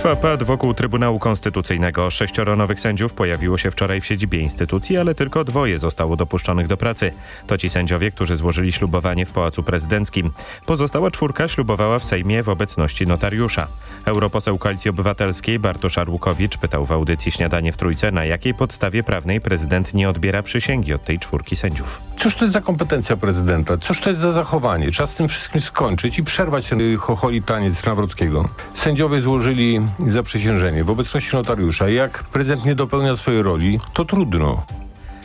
Trwa pad wokół Trybunału Konstytucyjnego. Sześcioro nowych sędziów pojawiło się wczoraj w siedzibie instytucji, ale tylko dwoje zostało dopuszczonych do pracy. To ci sędziowie, którzy złożyli ślubowanie w Pałacu Prezydenckim. Pozostała czwórka ślubowała w Sejmie w obecności notariusza. Europoseł Koalicji Obywatelskiej Bartosz Arłukowicz pytał w audycji Śniadanie w Trójce, na jakiej podstawie prawnej prezydent nie odbiera przysięgi od tej czwórki sędziów. Cóż to jest za kompetencja prezydenta? Cóż to jest za zachowanie? Trzeba z tym wszystkim skończyć i przerwać ten chocholi taniec Nawrockiego. Sędziowie złożyli zaprzysiężenie w obecności notariusza. Jak prezydent nie dopełnia swojej roli, to trudno.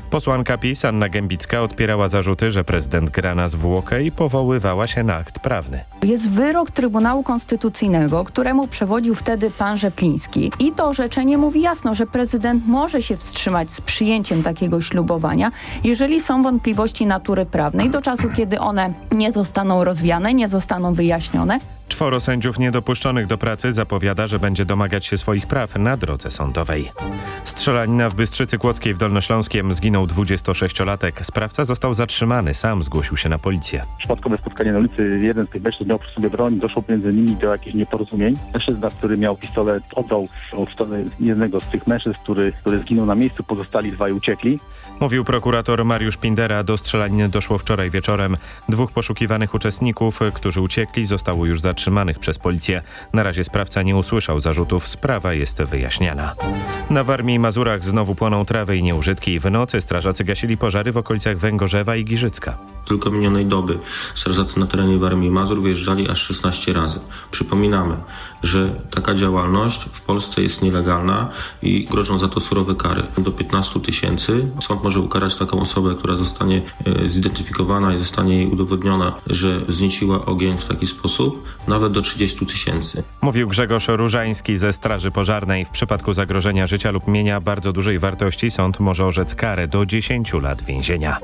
Posłanka PiS Anna Gębicka odpierała zarzuty, że prezydent gra na zwłokę i powoływała się na akt prawny. Jest wyrok Trybunału Konstytucyjnego, któremu przewodził wtedy pan Rzepliński. I to orzeczenie mówi jasno, że prezydent może się wstrzymać z przyjęciem takiego ślubowania, jeżeli są wątpliwości natury prawnej do czasu, kiedy one nie zostaną rozwiane, nie zostaną wyjaśnione. Czworo sędziów niedopuszczonych do pracy zapowiada, że będzie domagać się swoich praw na drodze sądowej. Strzelanina w Bystrzycy Kłodzkiej w Dolnośląskiem zginął 26-latek. Sprawca został zatrzymany, sam zgłosił się na policję. Przypadkowe spotkanie na ulicy, jeden z tych mężczyzn miał przy sobie broń, doszło między nimi do jakichś nieporozumień. Mężczyzna, który miał pistolet, oddał w stronę jednego z tych mężczyzn, który, który zginął na miejscu, pozostali dwaj uciekli. Mówił prokurator Mariusz Pindera. Do strzelaniny doszło wczoraj wieczorem. Dwóch poszukiwanych uczestników, którzy uciekli, zostało już zatrzymanych przez policję. Na razie sprawca nie usłyszał zarzutów. Sprawa jest wyjaśniana. Na Warmii i Mazurach znowu płoną trawy i nieużytki. W nocy strażacy gasili pożary w okolicach Węgorzewa i Giżycka. Tylko minionej doby strażacy na terenie Warmii i Mazur wyjeżdżali aż 16 razy. Przypominamy, że taka działalność w Polsce jest nielegalna i grożą za to surowe kary. Do 15 tysięcy sąd może ukarać taką osobę, która zostanie e, zidentyfikowana i zostanie jej udowodniona, że znieciła ogień w taki sposób, nawet do 30 tysięcy. Mówił Grzegorz Różański ze Straży Pożarnej. W przypadku zagrożenia życia lub mienia bardzo dużej wartości sąd może orzec karę do 10 lat więzienia.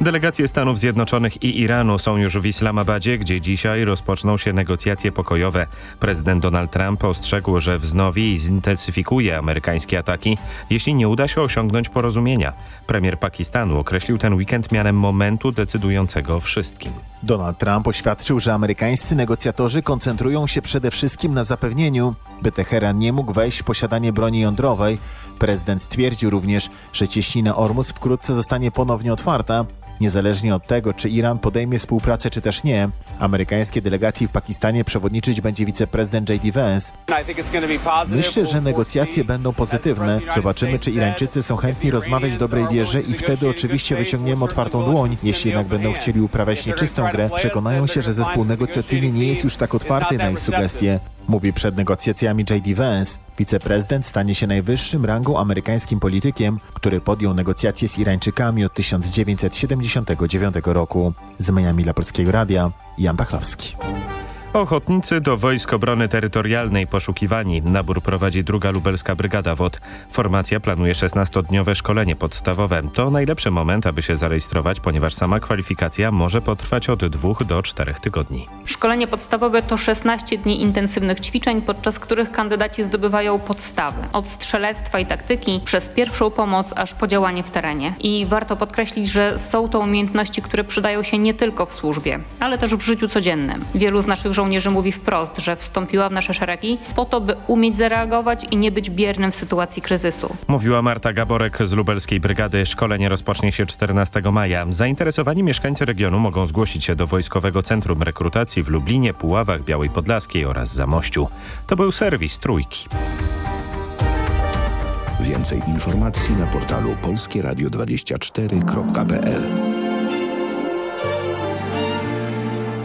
Delegacje Stanów Zjednoczonych i Iranu są już w Islamabadzie, gdzie dzisiaj rozpoczną się negocjacje pokojowe. Prezydent Donald Trump ostrzegł, że wznowi i zintensyfikuje amerykańskie ataki, jeśli nie uda się osiągnąć porozumienia. Premier Pakistanu określił ten weekend mianem momentu decydującego wszystkim. Donald Trump oświadczył, że amerykańscy negocjatorzy koncentrują się przede wszystkim na zapewnieniu, by Teheran nie mógł wejść w posiadanie broni jądrowej. Prezydent stwierdził również, że cieśnina Ormus wkrótce zostanie ponownie otwarta, Niezależnie od tego, czy Iran podejmie współpracę, czy też nie, amerykańskiej delegacji w Pakistanie przewodniczyć będzie wiceprezydent J.D. Vance. Myślę, że negocjacje będą pozytywne. Zobaczymy, czy Irańczycy są chętni rozmawiać w dobrej wierze i wtedy oczywiście wyciągniemy otwartą dłoń. Jeśli jednak będą chcieli uprawiać nieczystą grę, przekonają się, że zespół negocjacyjny nie jest już tak otwarty na ich sugestie. Mówi przed negocjacjami J.D. Vance. Wiceprezydent stanie się najwyższym rangą amerykańskim politykiem, który podjął negocjacje z Irańczykami od 1979 roku. Z Miami dla Polskiego Radia, Jan Pachlowski. Ochotnicy do Wojsk Obrony Terytorialnej poszukiwani. Nabór prowadzi druga lubelska brygada WOD. Formacja planuje 16-dniowe szkolenie podstawowe. To najlepszy moment, aby się zarejestrować, ponieważ sama kwalifikacja może potrwać od dwóch do czterech tygodni. Szkolenie podstawowe to 16 dni intensywnych ćwiczeń, podczas których kandydaci zdobywają podstawy. Od strzelectwa i taktyki, przez pierwszą pomoc, aż po działanie w terenie. I warto podkreślić, że są to umiejętności, które przydają się nie tylko w służbie, ale też w życiu codziennym. Wielu z naszych żołnierzy mówi wprost, że wstąpiła w nasze szeregi po to, by umieć zareagować i nie być biernym w sytuacji kryzysu. Mówiła Marta Gaborek z lubelskiej brygady. Szkolenie rozpocznie się 14 maja. Zainteresowani mieszkańcy regionu mogą zgłosić się do Wojskowego Centrum Rekrutacji w Lublinie, Puławach, Białej Podlaskiej oraz Zamościu. To był serwis Trójki. Więcej informacji na portalu polskieradio24.pl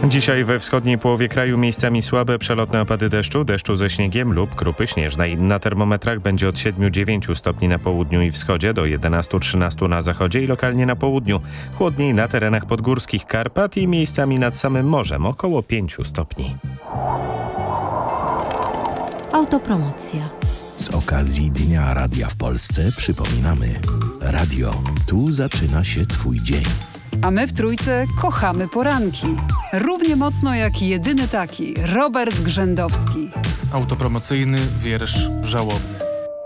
Dzisiaj we wschodniej połowie kraju miejscami słabe przelotne opady deszczu, deszczu ze śniegiem lub krupy śnieżnej. Na termometrach będzie od 7-9 stopni na południu i wschodzie do 11-13 na zachodzie i lokalnie na południu. Chłodniej na terenach podgórskich Karpat i miejscami nad samym morzem około 5 stopni. Autopromocja. Z okazji Dnia Radia w Polsce przypominamy. Radio, tu zaczyna się Twój dzień. A my w Trójce kochamy poranki. Równie mocno jak jedyny taki, Robert Grzędowski. Autopromocyjny wiersz żałobny.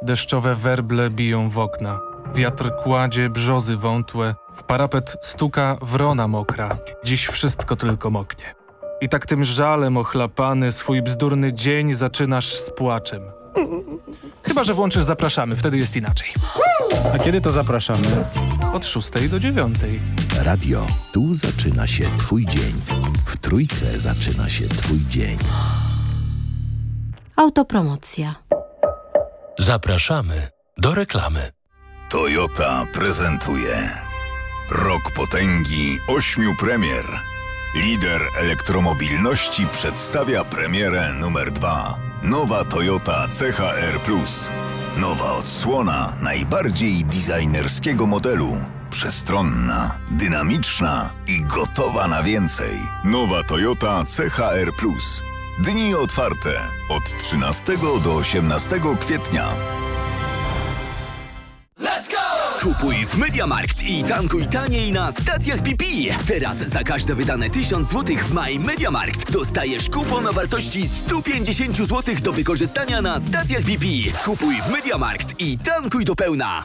Deszczowe werble biją w okna. Wiatr kładzie brzozy wątłe. W parapet stuka wrona mokra. Dziś wszystko tylko moknie. I tak tym żalem ochlapany swój bzdurny dzień zaczynasz z płaczem. Chyba, że włączysz zapraszamy, wtedy jest inaczej. A kiedy to zapraszamy? Od 6 do 9. Radio. Tu zaczyna się Twój dzień. W Trójce zaczyna się Twój dzień. Autopromocja. Zapraszamy do reklamy. Toyota prezentuje Rok potęgi ośmiu premier. Lider elektromobilności przedstawia premierę numer dwa. Nowa Toyota CHR Plus. Nowa odsłona najbardziej designerskiego modelu. Przestronna, dynamiczna i gotowa na więcej. Nowa Toyota CHR Plus. Dni otwarte od 13 do 18 kwietnia. Kupuj w Mediamarkt i tankuj taniej na stacjach BP. Teraz za każde wydane 1000 zł w maj Mediamarkt dostajesz kupon o wartości 150 zł do wykorzystania na stacjach BP. Kupuj w Mediamarkt i tankuj do pełna.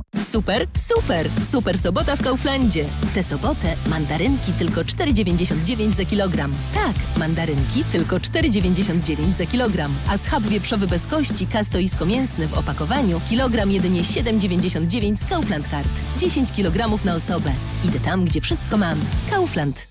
Super, super, super sobota w Kauflandzie. W tę sobotę mandarynki tylko 4,99 za kilogram. Tak, mandarynki tylko 4,99 za kilogram. A schab wieprzowy bez kości, kastoisko mięsny w opakowaniu, kilogram jedynie 7,99 z Kaufland Card. 10 kg na osobę. Idę tam, gdzie wszystko mam. Kaufland.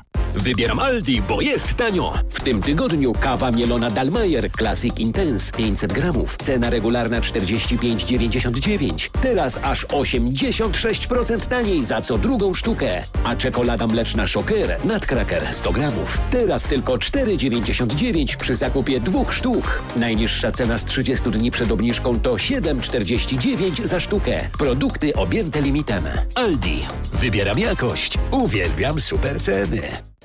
Wybieram Aldi, bo jest tanio. W tym tygodniu kawa mielona Dalmayer Classic Intense 500 gramów. Cena regularna 45,99. Teraz aż 86% taniej za co drugą sztukę. A czekolada mleczna Shocker Nutcracker 100 gramów. Teraz tylko 4,99 przy zakupie dwóch sztuk. Najniższa cena z 30 dni przed obniżką to 7,49 za sztukę. Produkty objęte limitem. Aldi. Wybieram jakość. Uwielbiam super ceny.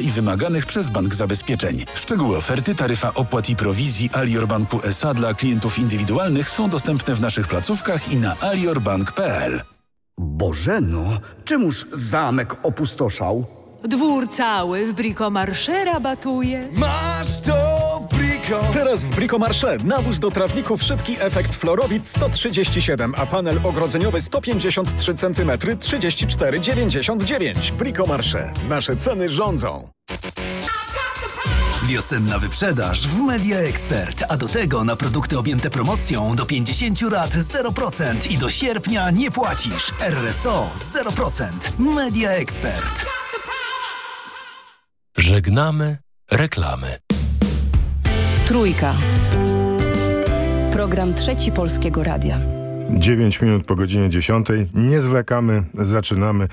i wymaganych przez bank zabezpieczeń. Szczegóły oferty, taryfa opłat i prowizji Alior Banku SA dla klientów indywidualnych są dostępne w naszych placówkach i na aliorbank.pl. Bożeno, czemuż zamek opustoszał? Dwór cały w Bricomarché rabatuje. Masz to! Teraz w Bricomarché nawóz do trawników szybki efekt Florowit 137, a panel ogrodzeniowy 153 cm 34,99. Bricomarché. Nasze ceny rządzą. Wiosenna wyprzedaż w Media Expert, a do tego na produkty objęte promocją do 50 lat 0% i do sierpnia nie płacisz. RSO 0%. Media Expert. Żegnamy reklamy. Trójka. Program Trzeci Polskiego Radia. 9 minut po godzinie 10. Nie zwlekamy, zaczynamy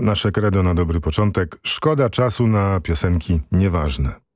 nasze kredo na dobry początek. Szkoda czasu na piosenki nieważne.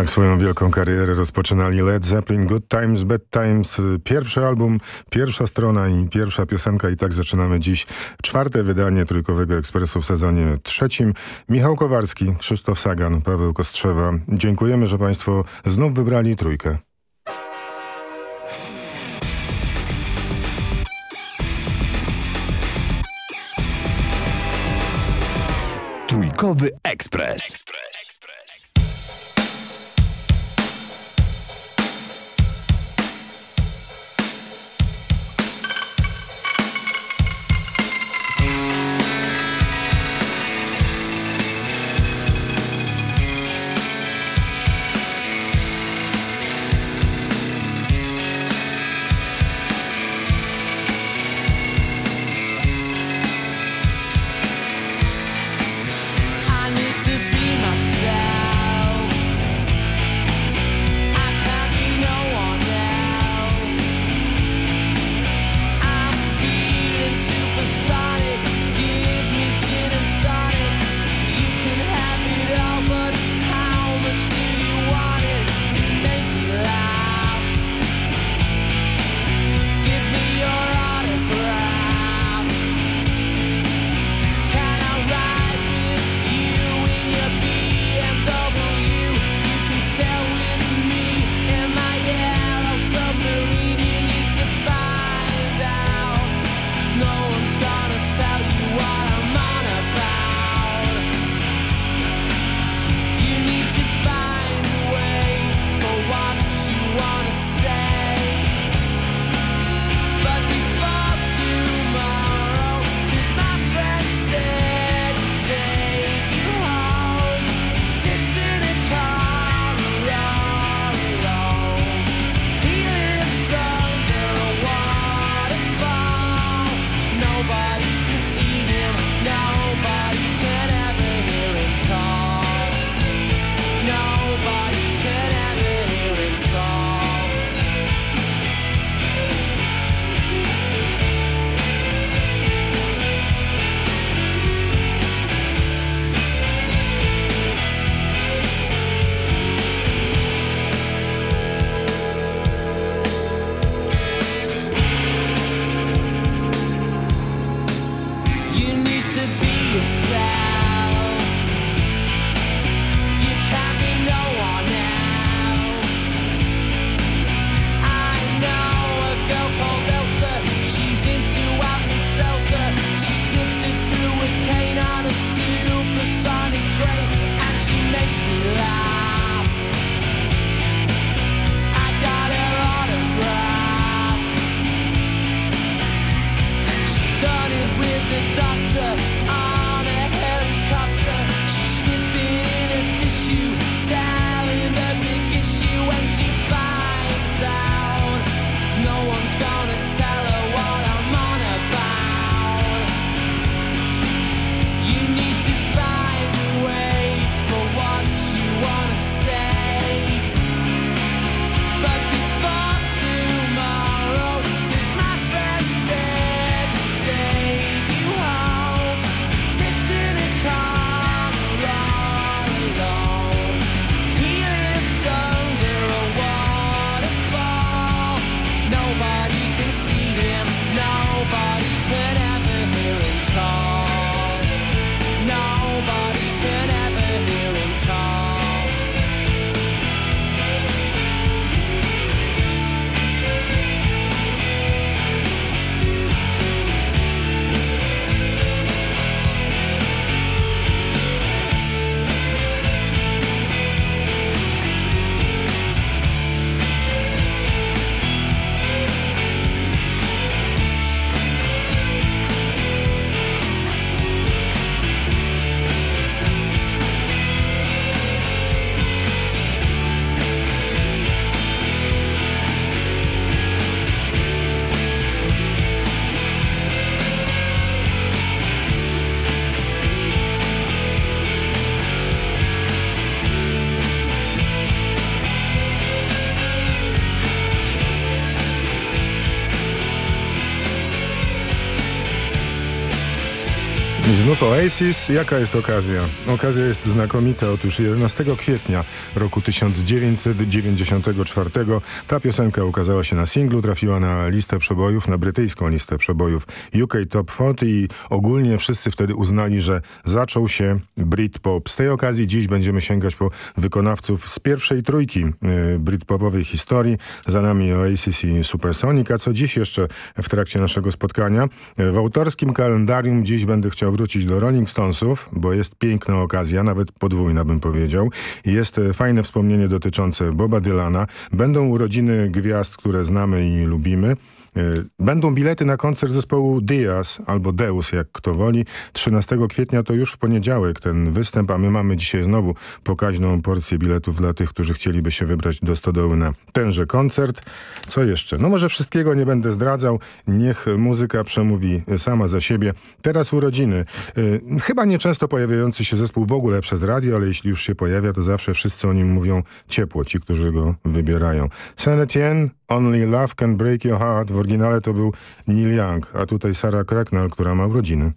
Tak swoją wielką karierę rozpoczynali Led Zeppelin, Good Times, Bad Times, pierwszy album, pierwsza strona i pierwsza piosenka i tak zaczynamy dziś czwarte wydanie Trójkowego Ekspresu w sezonie trzecim. Michał Kowarski, Krzysztof Sagan, Paweł Kostrzewa. Dziękujemy, że Państwo znów wybrali Trójkę. Trójkowy Ekspres. Ekspres. Znów Oasis. Jaka jest okazja? Okazja jest znakomita. Otóż 11 kwietnia roku 1994 ta piosenka ukazała się na singlu, trafiła na listę przebojów, na brytyjską listę przebojów UK Top 40 i ogólnie wszyscy wtedy uznali, że zaczął się Britpop. Z tej okazji dziś będziemy sięgać po wykonawców z pierwszej trójki y, Britpopowej historii. Za nami Oasis i Supersonic, a co dziś jeszcze w trakcie naszego spotkania? W autorskim kalendarium dziś będę chciał wrócić do Rolling Stonesów, bo jest piękna okazja, nawet podwójna bym powiedział. Jest e, fajne wspomnienie dotyczące Boba Dylana. Będą urodziny gwiazd, które znamy i lubimy. E, będą bilety na koncert zespołu Diaz albo Deus, jak kto woli. 13 kwietnia to już w poniedziałek ten występ, a my mamy dzisiaj znowu pokaźną porcję biletów dla tych, którzy chcieliby się wybrać do Stodoły na tenże koncert. Co jeszcze? No może wszystkiego nie będę zdradzał. Niech muzyka przemówi sama za siebie. Teraz urodziny. E, chyba nieczęsto pojawiający się zespół w ogóle przez radio, ale jeśli już się pojawia, to zawsze wszyscy o nim mówią ciepło, ci, którzy go wybierają. Saint Etienne, Only Love Can Break Your Heart. W oryginale to był Neil Young, a tutaj Sarah Cracknell, która ma urodziny.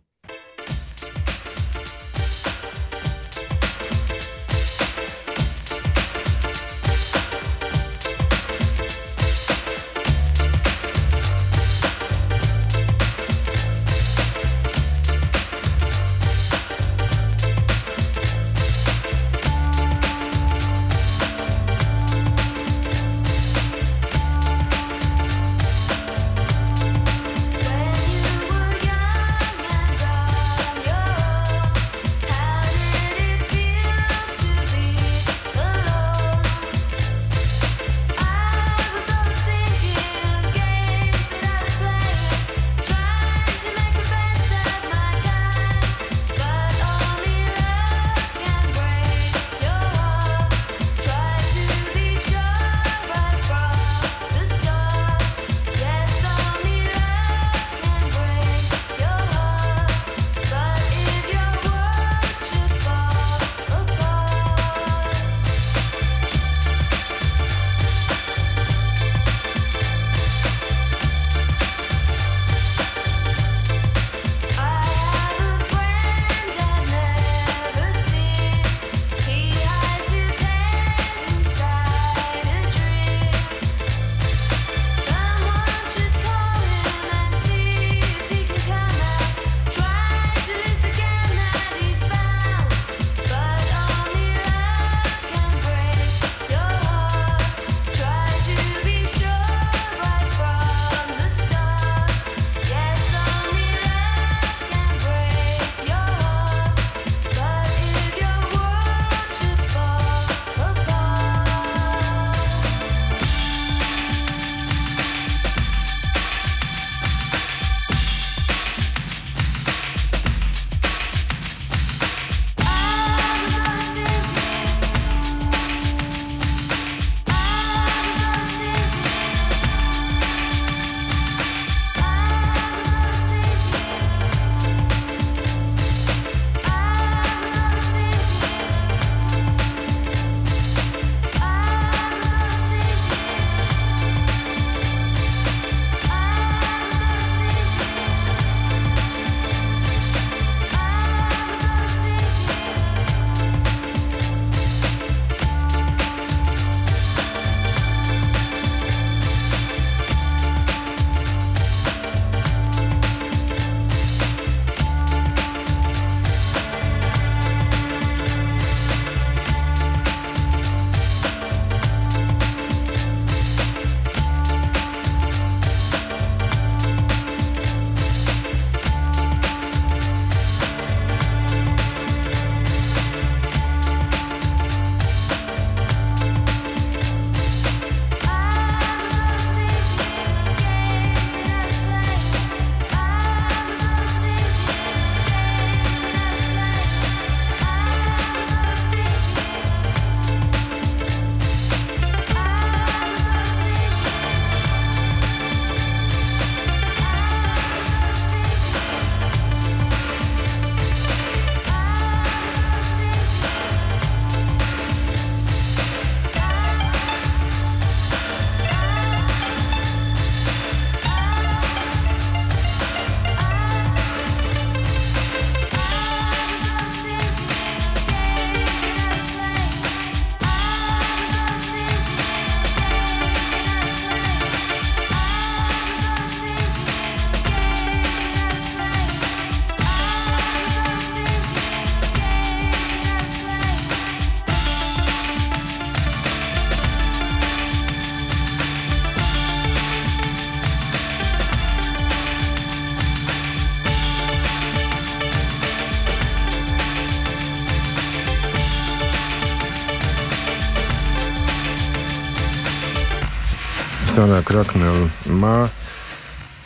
Sarah Cracknell ma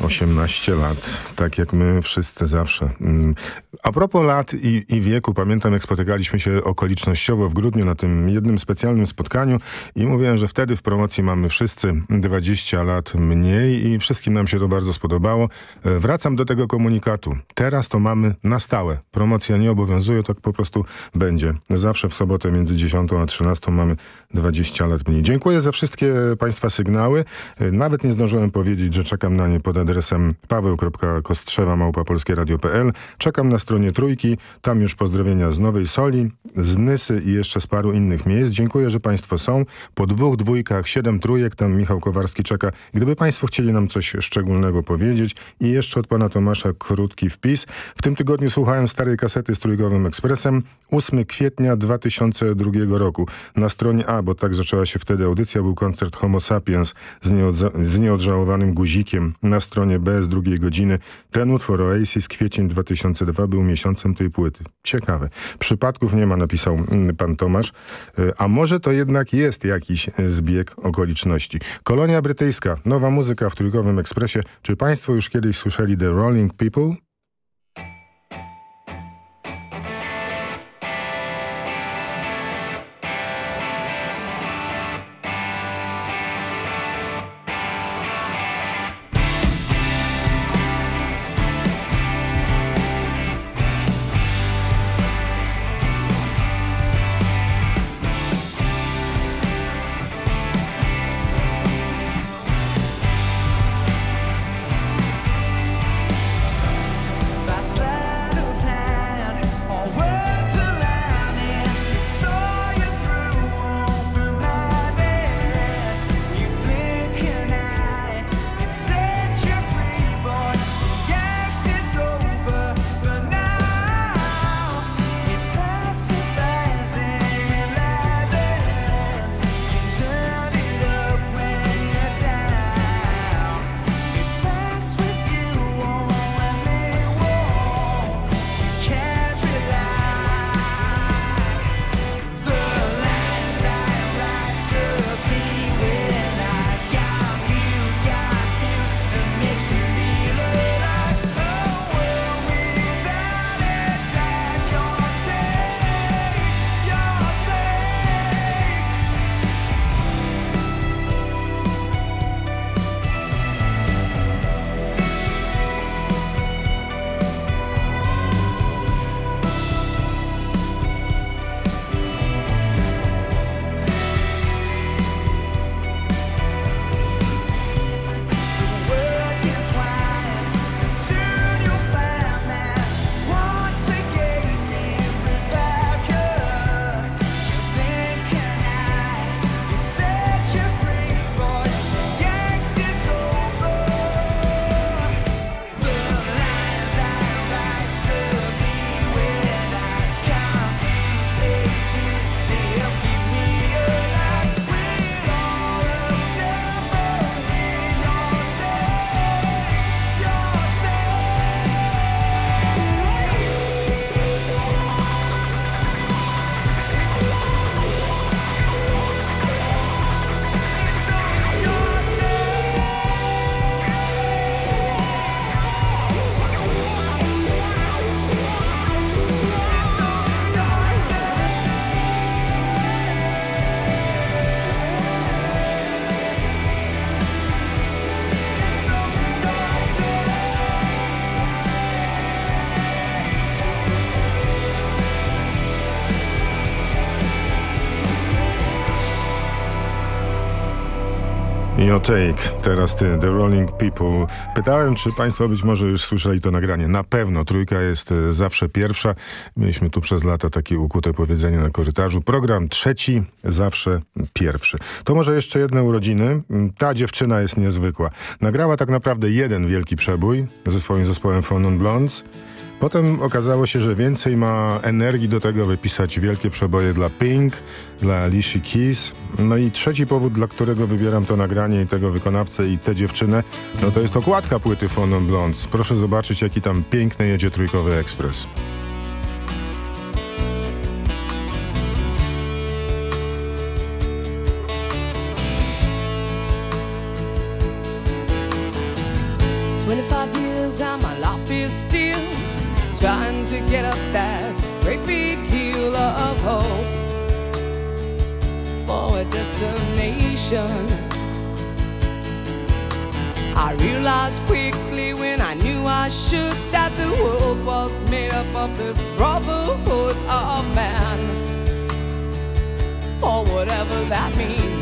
18 lat, tak jak my wszyscy zawsze. Mm. A propos lat i, i, wieku, pamiętam jak spotykaliśmy się okolicznościowo w grudniu na tym jednym specjalnym spotkaniu i mówiłem, że wtedy w promocji mamy wszyscy 20 lat mniej i wszystkim nam się to bardzo spodobało. E, wracam do tego komunikatu. Teraz to mamy na stałe. Promocja nie obowiązuje, tak po prostu będzie. Zawsze w sobotę między 10 a 13 mamy 20 lat mniej. Dziękuję za wszystkie Państwa sygnały. E, nawet nie zdążyłem powiedzieć, że czekam na nie pod adresem paweł.kostrzewa małpapolskieradio.pl. Czekam na stronie Trójki, tam już pozdrowienia z Nowej Soli, z Nysy i jeszcze z paru innych miejsc. Dziękuję, że Państwo są. Po dwóch dwójkach, siedem trójek, tam Michał Kowarski czeka. Gdyby Państwo chcieli nam coś szczególnego powiedzieć i jeszcze od Pana Tomasza krótki wpis. W tym tygodniu słuchałem starej kasety z Trójkowym Ekspresem. 8 kwietnia 2002 roku. Na stronie A, bo tak zaczęła się wtedy audycja, był koncert Homo Sapiens z, z nieodżałowanym guzikiem. Na stronie B z drugiej godziny ten utwór Oasis kwiecień 2002 był miesiącem tej płyty. Ciekawe. Przypadków nie ma, napisał mm, pan Tomasz. E, a może to jednak jest jakiś zbieg okoliczności. Kolonia brytyjska, nowa muzyka w Trójkowym Ekspresie. Czy państwo już kiedyś słyszeli The Rolling People? Your Take, teraz ty, The Rolling People. Pytałem, czy państwo być może już słyszeli to nagranie. Na pewno, trójka jest e, zawsze pierwsza. Mieliśmy tu przez lata takie ukute powiedzenie na korytarzu. Program trzeci, zawsze pierwszy. To może jeszcze jedne urodziny. Ta dziewczyna jest niezwykła. Nagrała tak naprawdę jeden wielki przebój ze swoim zespołem Phonon Blondes. Potem okazało się, że więcej ma energii do tego wypisać wielkie przeboje dla Pink, dla Alicia Keys. No i trzeci powód, dla którego wybieram to nagranie i tego wykonawcę i tę dziewczynę, no to jest okładka płyty Phonon Blondes. Proszę zobaczyć, jaki tam piękny jedzie trójkowy ekspres. or whatever that means.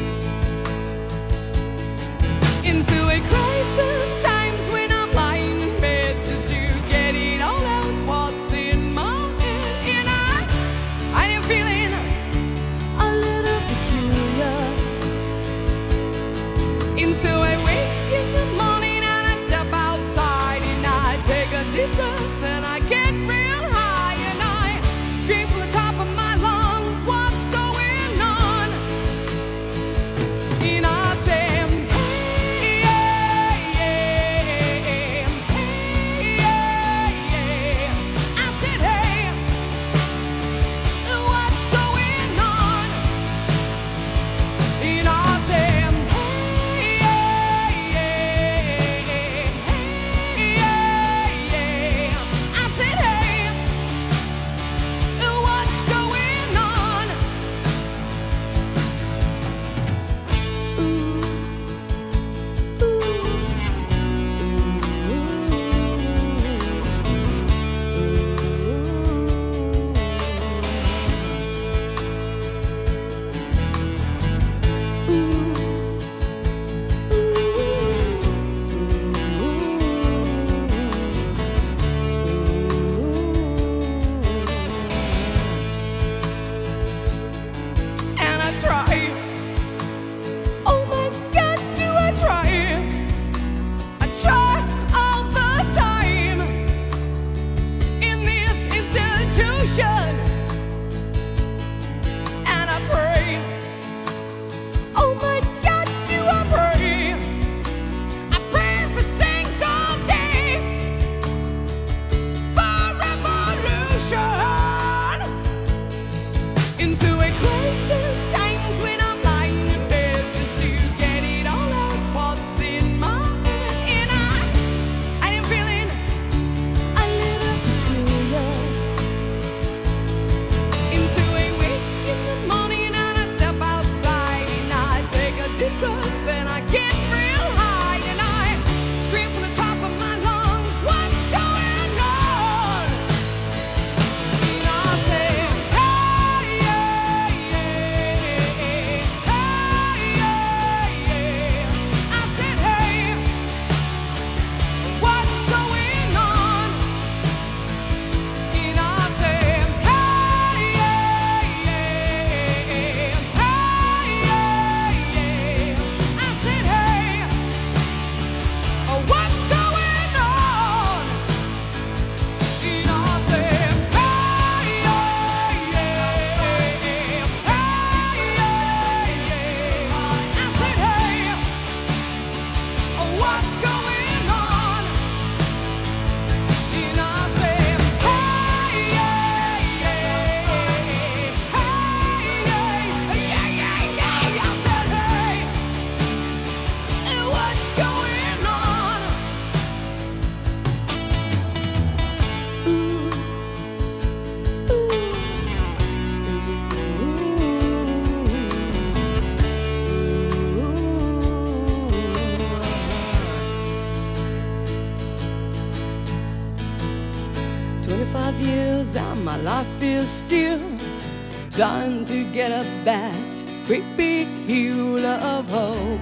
to get up that great big hill of hope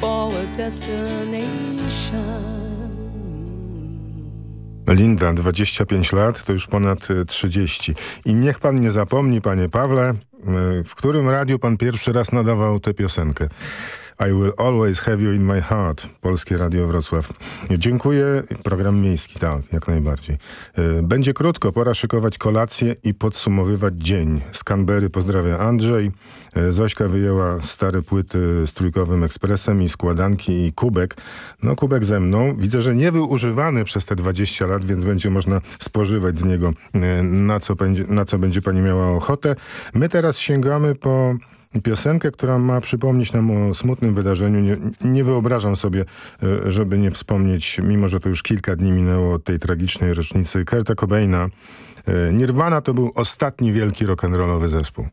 for a destination. Linda, 25 lat, to już ponad e, 30. I niech pan nie zapomni, panie Pawle, e, w którym radiu pan pierwszy raz nadawał tę piosenkę? I will always have you in my heart. Polskie Radio Wrocław. Dziękuję. Program miejski, tak, jak najbardziej. E, będzie krótko, pora szykować kolację i podsumowywać dzień. Z Canberry pozdrawia Andrzej. E, Zośka wyjęła stare płyty z Trójkowym Ekspresem i składanki i kubek. No kubek ze mną. Widzę, że nie był używany przez te 20 lat, więc będzie można spożywać z niego e, na co będzie, na co będzie pani miała ochotę. My teraz sięgamy po piosenkę, która ma przypomnieć nam o smutnym wydarzeniu. Nie, nie wyobrażam sobie, e, żeby nie wspomnieć, mimo że to już kilka dni minęło od tej tragicznej rocznicy Kurta Cobaina. E, Nirvana to był ostatni wielki rock'n'rollowy zespół.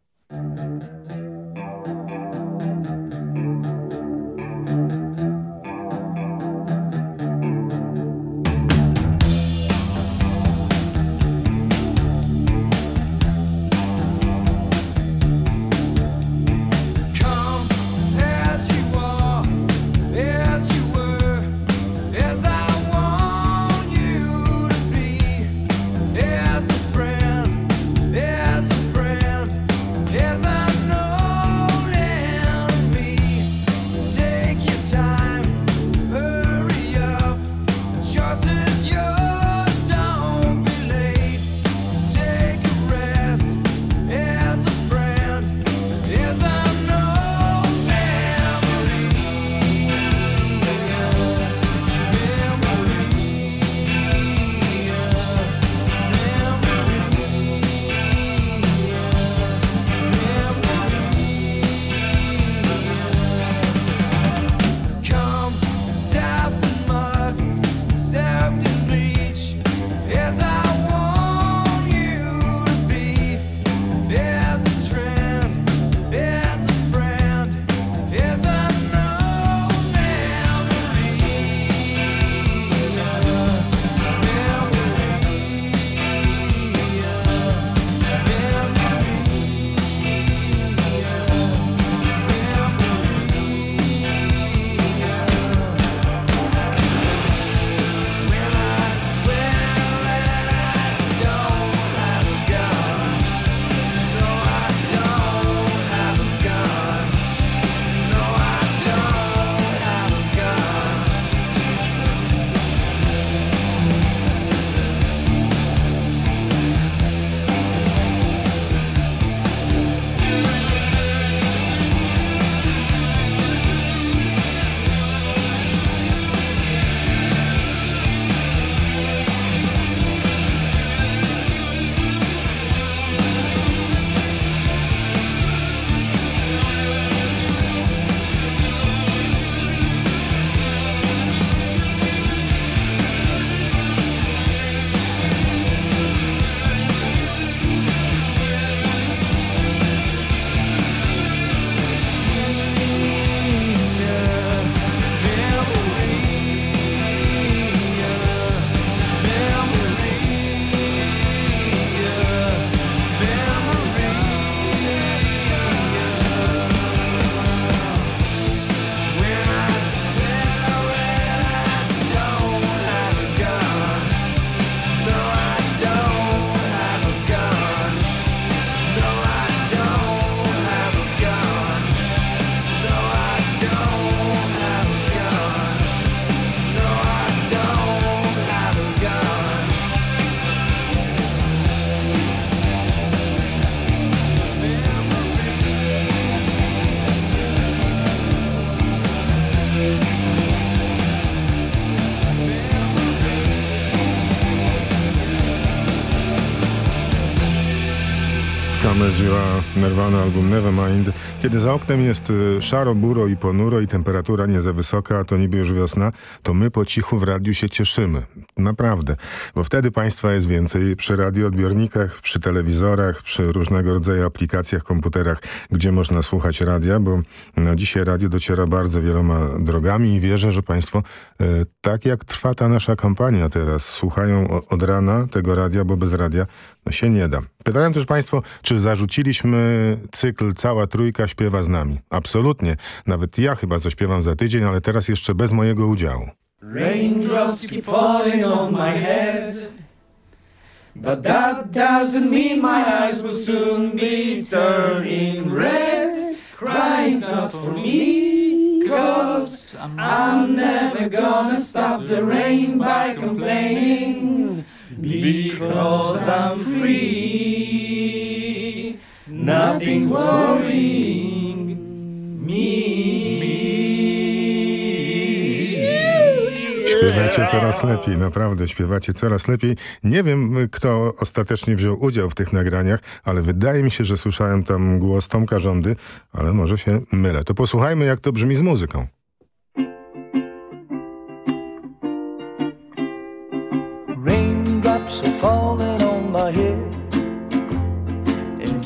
Nirvana album Nevermind. Kiedy za oknem jest y, szaro, buro i ponuro i temperatura nie za wysoka, to niby już wiosna, to my po cichu w radiu się cieszymy. Naprawdę. Bo wtedy państwa jest więcej przy radioodbiornikach, przy telewizorach, przy różnego rodzaju aplikacjach, komputerach, gdzie można słuchać radia, bo no, dzisiaj radio dociera bardzo wieloma drogami i wierzę, że państwo, y, tak jak trwa ta nasza kampania teraz, słuchają od rana tego radia, bo bez radia no się nie da. Pytają też państwo, czy zarzuciliśmy cykl Cała Trójka śpiewa z nami. Absolutnie. Nawet ja chyba zaśpiewam za tydzień, ale teraz jeszcze bez mojego udziału. Raindrops keep falling on my head. But that doesn't mean my eyes will soon be turning red. Crying's not for me, cause I'm never gonna stop the rain by complaining. Because I'm free, nothing's worrying me. Śpiewacie coraz lepiej, naprawdę śpiewacie coraz lepiej. Nie wiem, kto ostatecznie wziął udział w tych nagraniach, ale wydaje mi się, że słyszałem tam głos Tomka Rządy, ale może się mylę. To posłuchajmy, jak to brzmi z muzyką.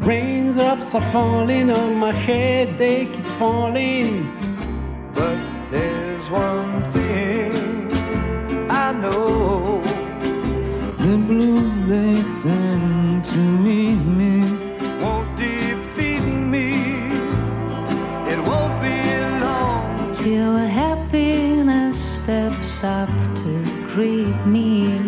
raindrops are falling on my head, they keep falling. But there's one thing I know. The blues they send to meet me won't defeat me. It won't be long till happiness steps up to greet me.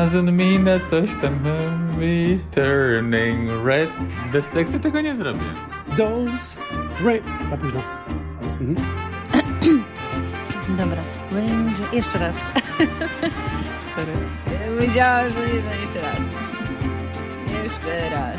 Doesn't mean that coś tam be turning red. Bez tekstu tego nie zrobię. Those rain... Za późno. Mhm. Dobra. Range... Jeszcze raz. Sorry. Wiedziałam, że nie, jeszcze raz. Jeszcze raz.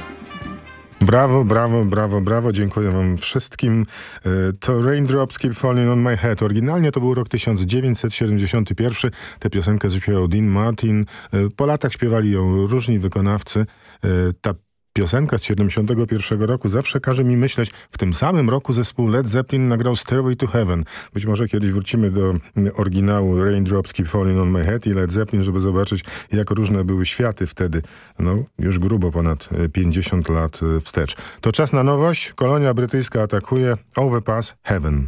Brawo, brawo, brawo, brawo. Dziękuję wam wszystkim. E, to Raindrops Keep Falling on My Head. Oryginalnie to był rok 1971. Tę piosenkę zaśpiewał Dean Martin. E, po latach śpiewali ją różni wykonawcy. E, ta Piosenka z 71 roku zawsze każe mi myśleć, w tym samym roku zespół Led Zeppelin nagrał Stairway to Heaven. Być może kiedyś wrócimy do oryginału Raindrops Keep Falling on My Head i Led Zeppelin, żeby zobaczyć, jak różne były światy wtedy. No, już grubo ponad 50 lat wstecz. To czas na nowość. Kolonia brytyjska atakuje Overpass Heaven.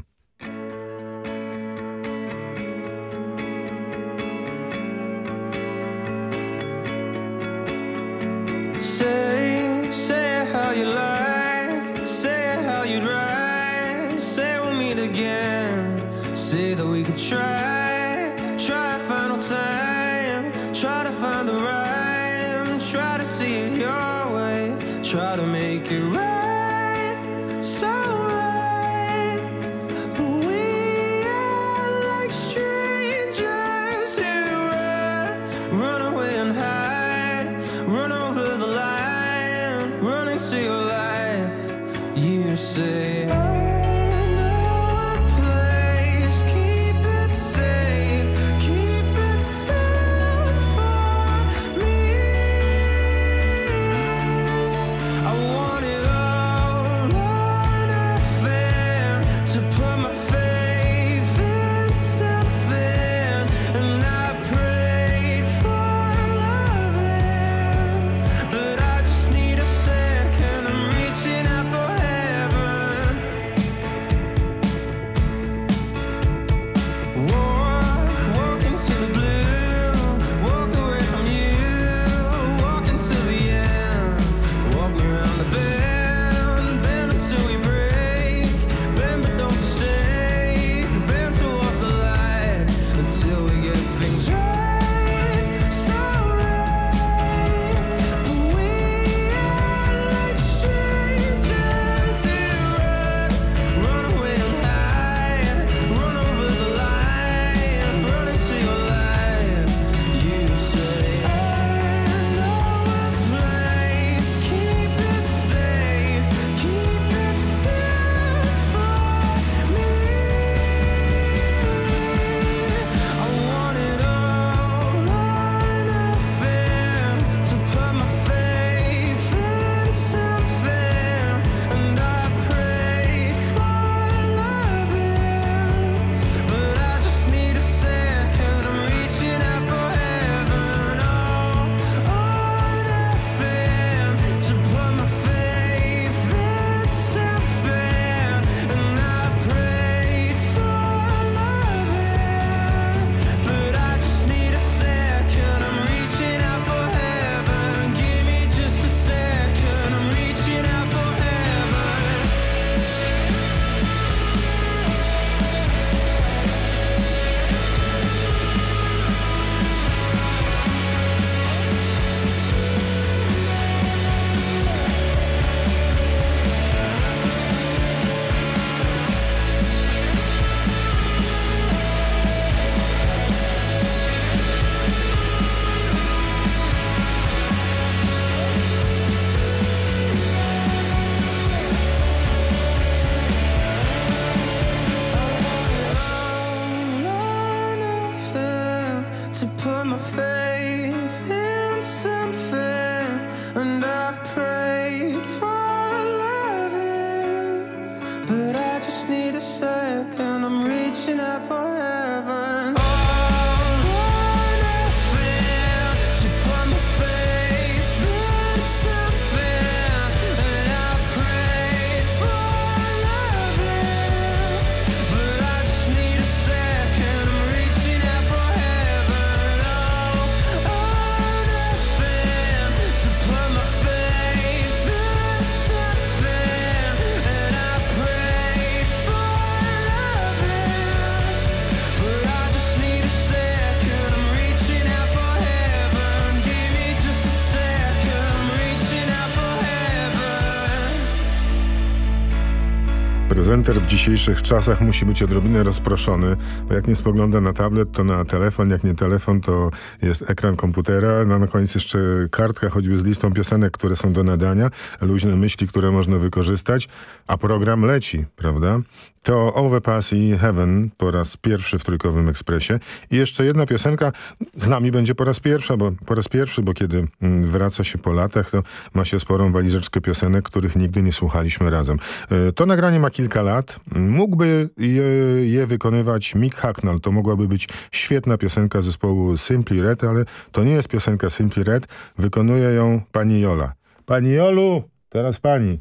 Prezenter w dzisiejszych czasach musi być odrobinę rozproszony, bo jak nie spogląda na tablet, to na telefon, jak nie telefon, to jest ekran komputera, no na koniec jeszcze kartka, choćby z listą piosenek, które są do nadania, luźne myśli, które można wykorzystać, a program leci, prawda? To Overpass i Heaven po raz pierwszy w Trójkowym Ekspresie. I jeszcze jedna piosenka z nami będzie po raz pierwszy, bo po raz pierwszy, bo kiedy mm, wraca się po latach, to ma się sporą walizeczkę piosenek, których nigdy nie słuchaliśmy razem. E, To nagranie ma kilka lat. Mógłby je, je wykonywać Mick Hacknell. To mogłaby być świetna piosenka zespołu Simply Red, ale to nie jest piosenka Simply Red. Wykonuje ją pani Jola. Pani Jolu, teraz pani.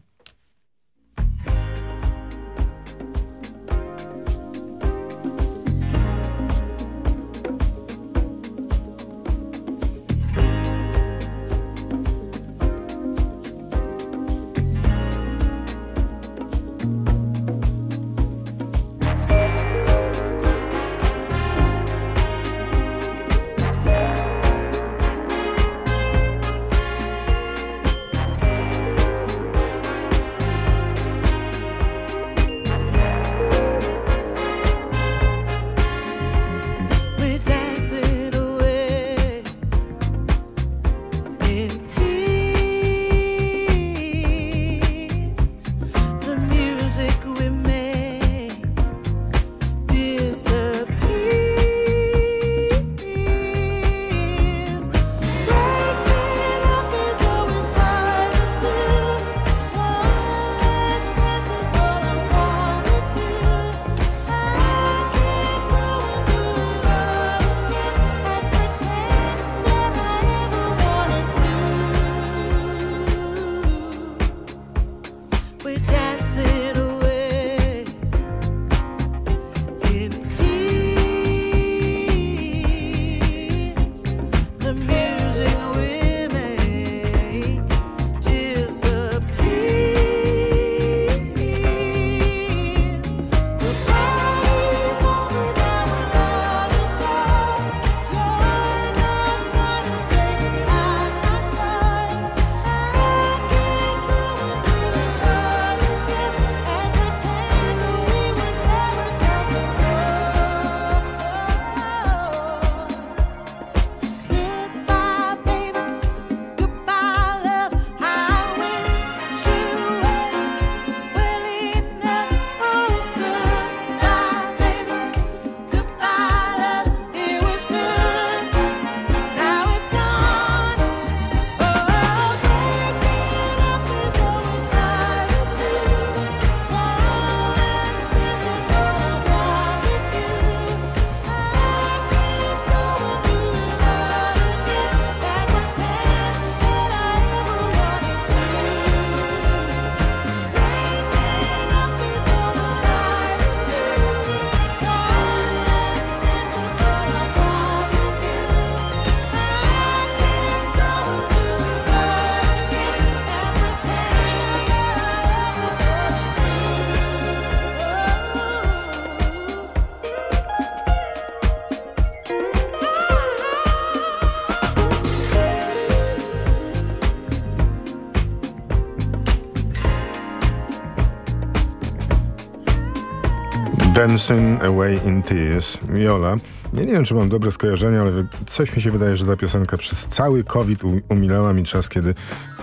Dancing Away in Tears, Viola. Ja nie wiem, czy mam dobre skojarzenia, ale coś mi się wydaje, że ta piosenka przez cały COVID umilała mi czas, kiedy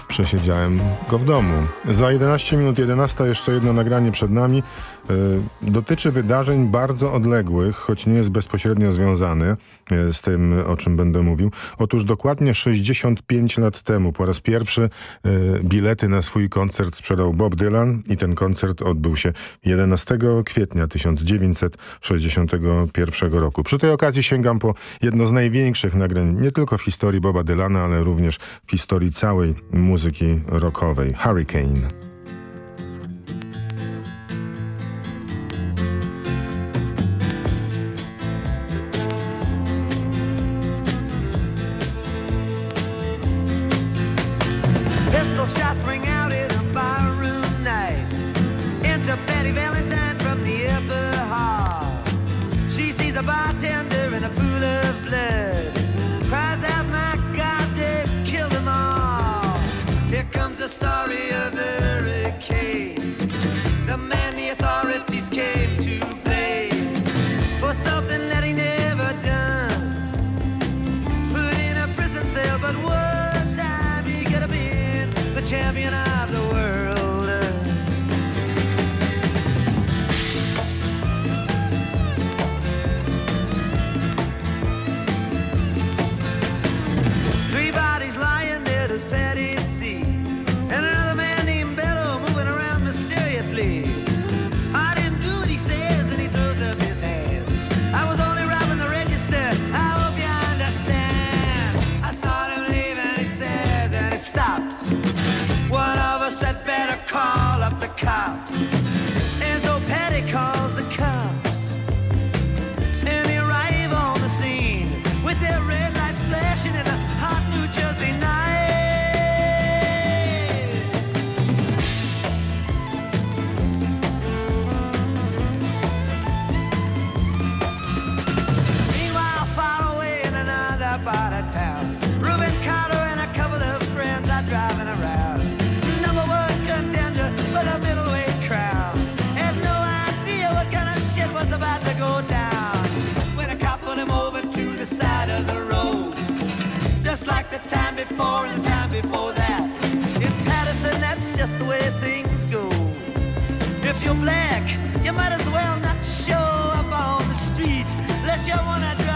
przesiedziałem go w domu. Za 11 minut 11 jeszcze jedno nagranie przed nami. Y, dotyczy wydarzeń bardzo odległych, choć nie jest bezpośrednio związany y, z tym, o czym będę mówił. Otóż dokładnie 65 lat temu po raz pierwszy y, bilety na swój koncert sprzedał Bob Dylan i ten koncert odbył się 11 kwietnia 1961 roku. Przy tej okazji sięgam po jedno z największych nagrań nie tylko w historii Boba Dylana, ale również w historii całej muzyki rockowej, Hurricane. more and the time before that. In Patterson, that's just the way things go. If you're black, you might as well not show up on the street unless you wanna.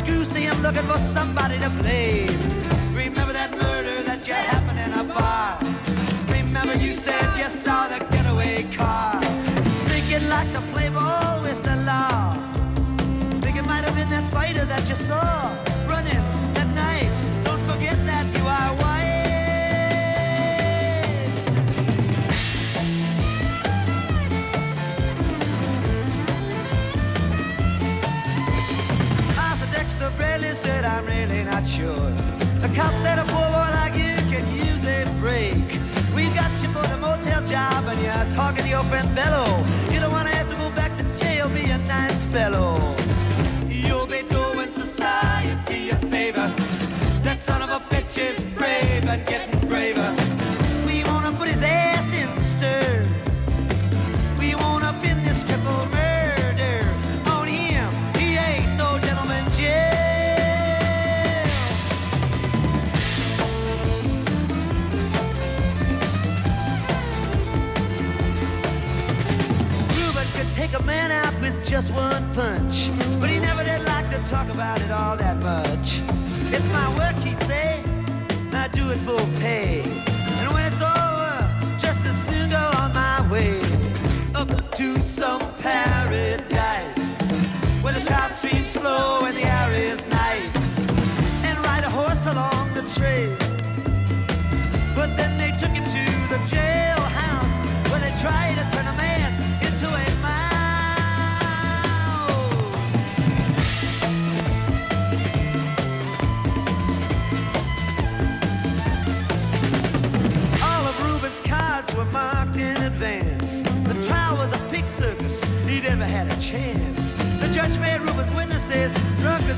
excuse me, I'm looking for somebody to blame. Remember that murder that you happened in a bar. Remember you said you saw the getaway car. Thinking like to play ball with the law. Think it might have been that fighter that you saw. Said a poor boy like you can use a break. We got you for the motel job and you're talking to your friend Bello. You don't wanna have to go back to jail, be a nice fellow. Just one punch, but he never did like to talk about it all that much. It's my work, he'd say. and I do it for pay. And when it's over, just as soon go on my way up to some paradise where the trout streams flow and the air is nice, and ride a horse along the trail.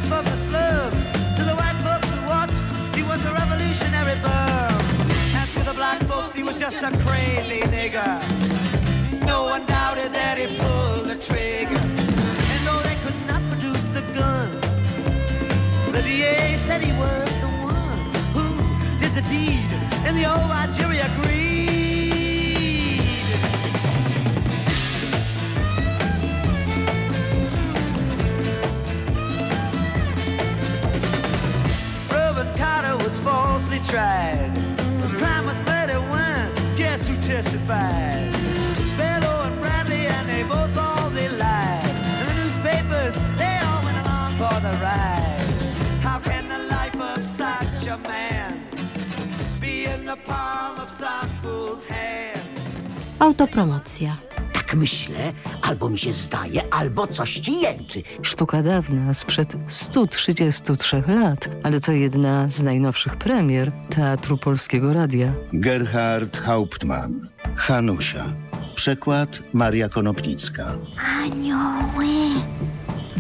Drunkards from the slums. To the white folks who watched, he was a revolutionary bum. And to the black folks, he was just a crazy nigger. No one doubted that he pulled the trigger. And though they could not produce the gun, the DA said he was the one who did the deed, and the old jury agreed. Tried. The crime was murder one. Guess who testified? Bello and Bradley, and they both all they lied. And the newspapers, they all went along for the ride. How can the life of such a man be in the palm of some fool's hand? Autopromocja. Tak myślę, albo mi się zdaje, albo coś ci jęczy. Sztuka dawna, sprzed 133 lat, ale to jedna z najnowszych premier Teatru Polskiego Radia. Gerhard Hauptmann. Hanusia. Przekład Maria Konopnicka. Anioły!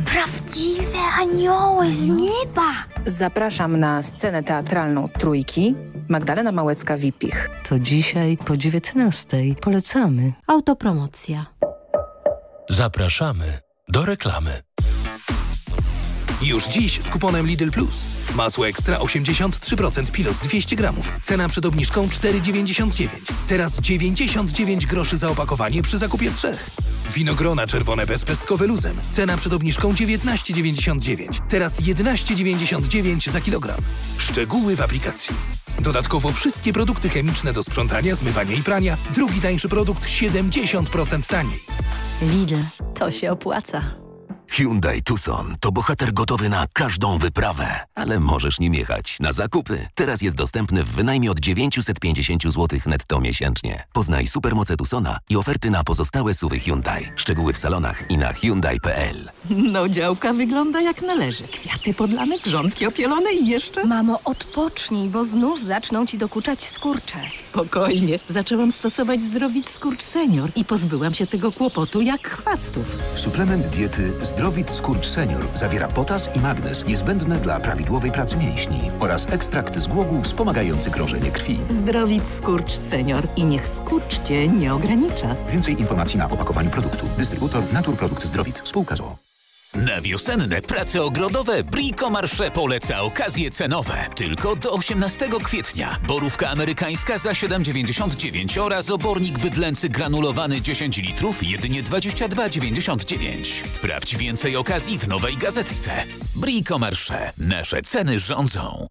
Prawdziwe anioły z nieba! Zapraszam na scenę teatralną Trójki. Magdalena Małecka-Wipich. To dzisiaj po 19. Polecamy. Autopromocja. Zapraszamy do reklamy. Już dziś z kuponem Lidl Plus. Masło ekstra 83% pilos 200 gramów. Cena przed obniżką 4,99. Teraz 99 groszy za opakowanie przy zakupie trzech. Winogrona czerwone bezpestkowe luzem. Cena przed obniżką 19,99. Teraz 11,99 za kilogram. Szczegóły w aplikacji. Dodatkowo wszystkie produkty chemiczne do sprzątania, zmywania i prania. Drugi tańszy produkt 70% taniej. Lidl, to się opłaca. Hyundai Tucson to bohater gotowy na każdą wyprawę, ale możesz nim jechać na zakupy. Teraz jest dostępny w wynajmie od 950 zł netto miesięcznie. Poznaj supermoce Tucsona i oferty na pozostałe suwy Hyundai. Szczegóły w salonach i na Hyundai.pl. No działka wygląda jak należy. Kwiaty podlane, grządki opielone i jeszcze... Mamo, odpocznij, bo znów zaczną ci dokuczać skurcze. Spokojnie. Zaczęłam stosować Zdrowit Skurcz Senior i pozbyłam się tego kłopotu jak chwastów. Suplement diety Zdrowit Skurcz Senior zawiera potas i magnez niezbędne dla prawidłowej pracy mięśni oraz ekstrakt z głogów wspomagający krążenie krwi. Zdrowit Skurcz Senior i niech skurcz cię nie ogranicza. Więcej informacji na opakowaniu produktu. Dystrybutor Naturprodukt Zdrowit. Spółka ZOO. Na wiosenne prace ogrodowe Brico Marché poleca okazje cenowe. Tylko do 18 kwietnia. Borówka amerykańska za 7,99 oraz obornik bydlęcy granulowany 10 litrów jedynie 22,99. Sprawdź więcej okazji w nowej gazetce. Brico Marché. Nasze ceny rządzą.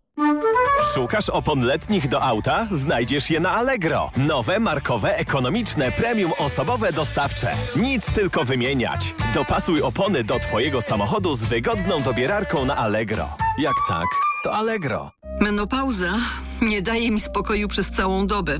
Szukasz opon letnich do auta? Znajdziesz je na Allegro. Nowe, markowe, ekonomiczne, premium osobowe dostawcze. Nic tylko wymieniać. Dopasuj opony do Twojego samochodu z wygodną dobierarką na Allegro. Jak tak, to Allegro. Menopauza nie daje mi spokoju przez całą dobę.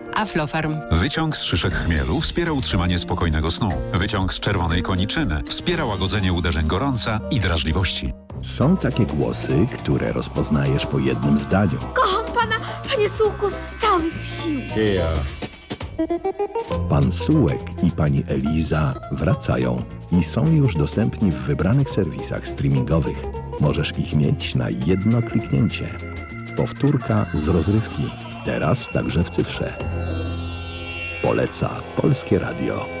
Aflofarm. Wyciąg z szyszek chmielu wspiera utrzymanie spokojnego snu. Wyciąg z czerwonej koniczyny wspiera łagodzenie uderzeń gorąca i drażliwości. Są takie głosy, które rozpoznajesz po jednym zdaniu. Kocham pana, panie Sułku, z całych sił. Pan Sułek i pani Eliza wracają i są już dostępni w wybranych serwisach streamingowych. Możesz ich mieć na jedno kliknięcie. Powtórka z rozrywki. Teraz także w cyfrze. Poleca Polskie Radio.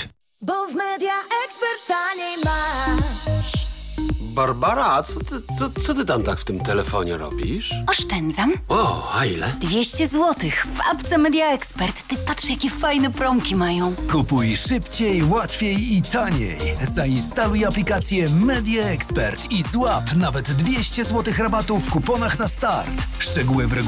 Bo w media ekspert taniej masz. Barbara, a co ty, co, co ty tam tak w tym telefonie robisz? Oszczędzam. O, a ile? 200 zł w apce Media Expert. Ty patrz, jakie fajne promki mają. Kupuj szybciej, łatwiej i taniej. Zainstaluj aplikację Media Expert i złap nawet 200 zł rabatu w kuponach na start. Szczegóły w regulaminie.